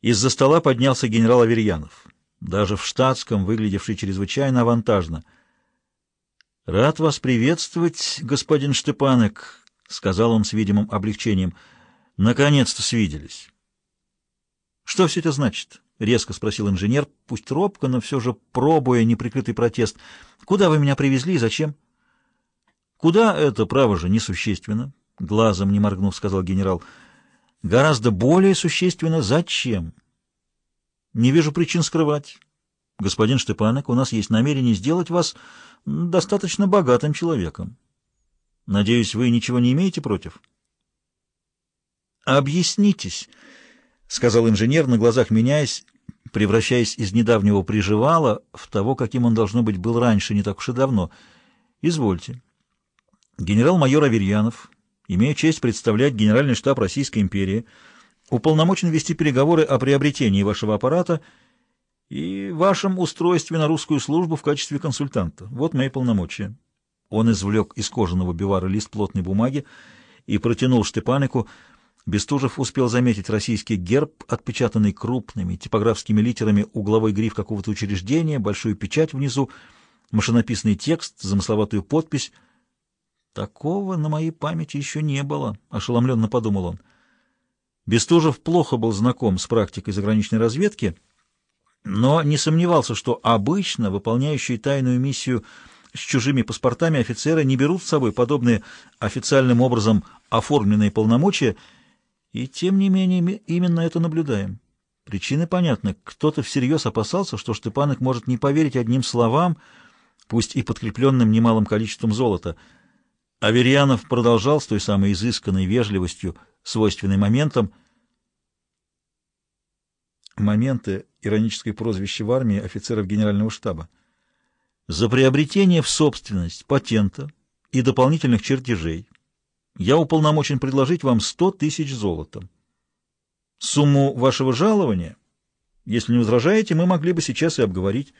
Из-за стола поднялся генерал Аверьянов, даже в штатском, выглядевший чрезвычайно авантажно. «Рад вас приветствовать, господин Штепанек», — сказал он с видимым облегчением. «Наконец-то свиделись». «Что все это значит?» — резко спросил инженер, пусть робко, но все же пробуя неприкрытый протест. «Куда вы меня привезли и зачем?» «Куда это, право же, несущественно?» — глазом не моргнув, сказал генерал. «Гораздо более существенно, зачем?» «Не вижу причин скрывать. Господин Штепанек, у нас есть намерение сделать вас достаточно богатым человеком. Надеюсь, вы ничего не имеете против?» «Объяснитесь», — сказал инженер, на глазах меняясь, превращаясь из недавнего приживала в того, каким он, должно быть, был раньше, не так уж и давно. «Извольте». Генерал-майор Аверьянов, имея честь представлять Генеральный штаб Российской империи, уполномочен вести переговоры о приобретении вашего аппарата и вашем устройстве на русскую службу в качестве консультанта. Вот мои полномочия. Он извлек из кожаного бивара лист плотной бумаги и протянул Штепанику. Бестужев успел заметить российский герб, отпечатанный крупными типографскими литерами угловой гриф какого-то учреждения, большую печать внизу, машинописный текст, замысловатую подпись — Такого на моей памяти еще не было, — ошеломленно подумал он. Бестужев плохо был знаком с практикой заграничной разведки, но не сомневался, что обычно выполняющие тайную миссию с чужими паспортами офицеры не берут с собой подобные официальным образом оформленные полномочия, и тем не менее именно это наблюдаем. Причины понятны. Кто-то всерьез опасался, что Штепанок может не поверить одним словам, пусть и подкрепленным немалым количеством золота — Аверьянов продолжал с той самой изысканной вежливостью, свойственной моментам. Моменты — ироническое прозвище в армии офицеров генерального штаба. За приобретение в собственность патента и дополнительных чертежей я уполномочен предложить вам сто тысяч золотом. Сумму вашего жалования, если не возражаете, мы могли бы сейчас и обговорить.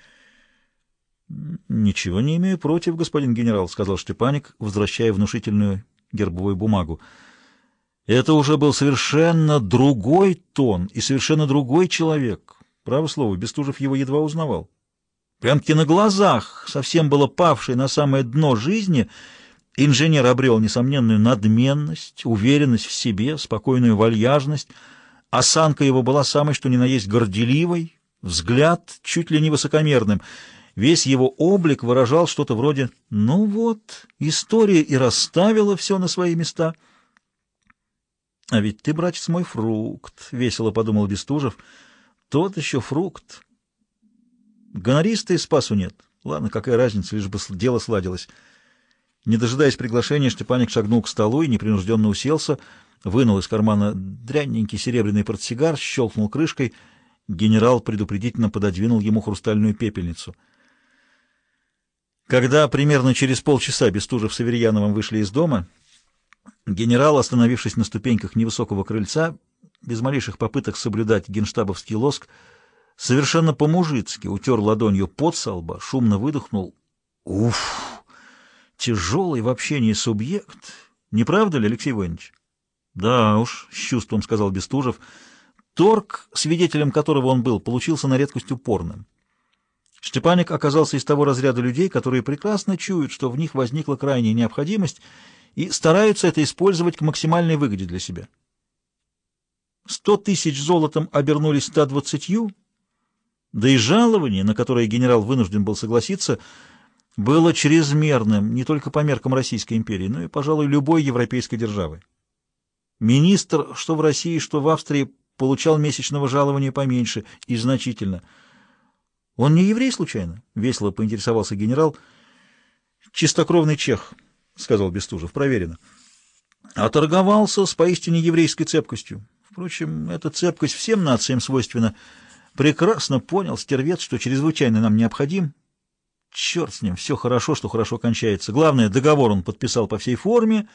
«Ничего не имею против, господин генерал», — сказал Штепаник, возвращая внушительную гербовую бумагу. Это уже был совершенно другой тон и совершенно другой человек. Право слово, Бестужев его едва узнавал. Прям-таки на глазах, совсем было павший на самое дно жизни, инженер обрел несомненную надменность, уверенность в себе, спокойную вальяжность. Осанка его была самой что ни на есть горделивой, взгляд чуть ли не высокомерным — Весь его облик выражал что-то вроде «Ну вот, история и расставила все на свои места». «А ведь ты, братец мой, фрукт», — весело подумал Бестужев. «Тот еще фрукт. Гонориста и спасу нет. Ладно, какая разница, лишь бы дело сладилось». Не дожидаясь приглашения, Штепаник шагнул к столу и непринужденно уселся, вынул из кармана дрянненький серебряный портсигар, щелкнул крышкой. Генерал предупредительно пододвинул ему хрустальную пепельницу — когда примерно через полчаса Бестужев с Аверьяновым вышли из дома, генерал, остановившись на ступеньках невысокого крыльца, без малейших попыток соблюдать генштабовский лоск, совершенно по-мужицки утер ладонью под солба, шумно выдохнул. Уф! Тяжелый в общении субъект. Не правда ли, Алексей Воинович? Да уж, с чувством сказал Бестужев. Торг, свидетелем которого он был, получился на редкость упорным. Штепаник оказался из того разряда людей, которые прекрасно чуют, что в них возникла крайняя необходимость, и стараются это использовать к максимальной выгоде для себя. Сто тысяч золотом обернулись ста двадцатью, да и жалование, на которое генерал вынужден был согласиться, было чрезмерным не только по меркам Российской империи, но и, пожалуй, любой европейской державы. Министр, что в России, что в Австрии, получал месячного жалования поменьше и значительно – «Он не еврей, случайно?» — весело поинтересовался генерал. «Чистокровный чех», — сказал Бестужев, — «проверено». «Оторговался с поистине еврейской цепкостью. Впрочем, эта цепкость всем нациям свойственна. Прекрасно понял стервец, что чрезвычайно нам необходим. Черт с ним, все хорошо, что хорошо кончается. Главное, договор он подписал по всей форме».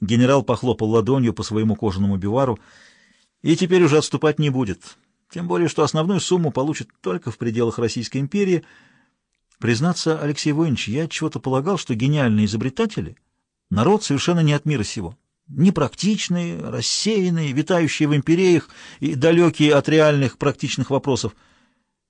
Генерал похлопал ладонью по своему кожаному бивару. «И теперь уже отступать не будет». Тем более, что основную сумму получит только в пределах Российской империи. Признаться, Алексей Воинович, я чего-то полагал, что гениальные изобретатели — народ совершенно не от мира сего. Непрактичные, рассеянные, витающие в империях и далекие от реальных практичных вопросов —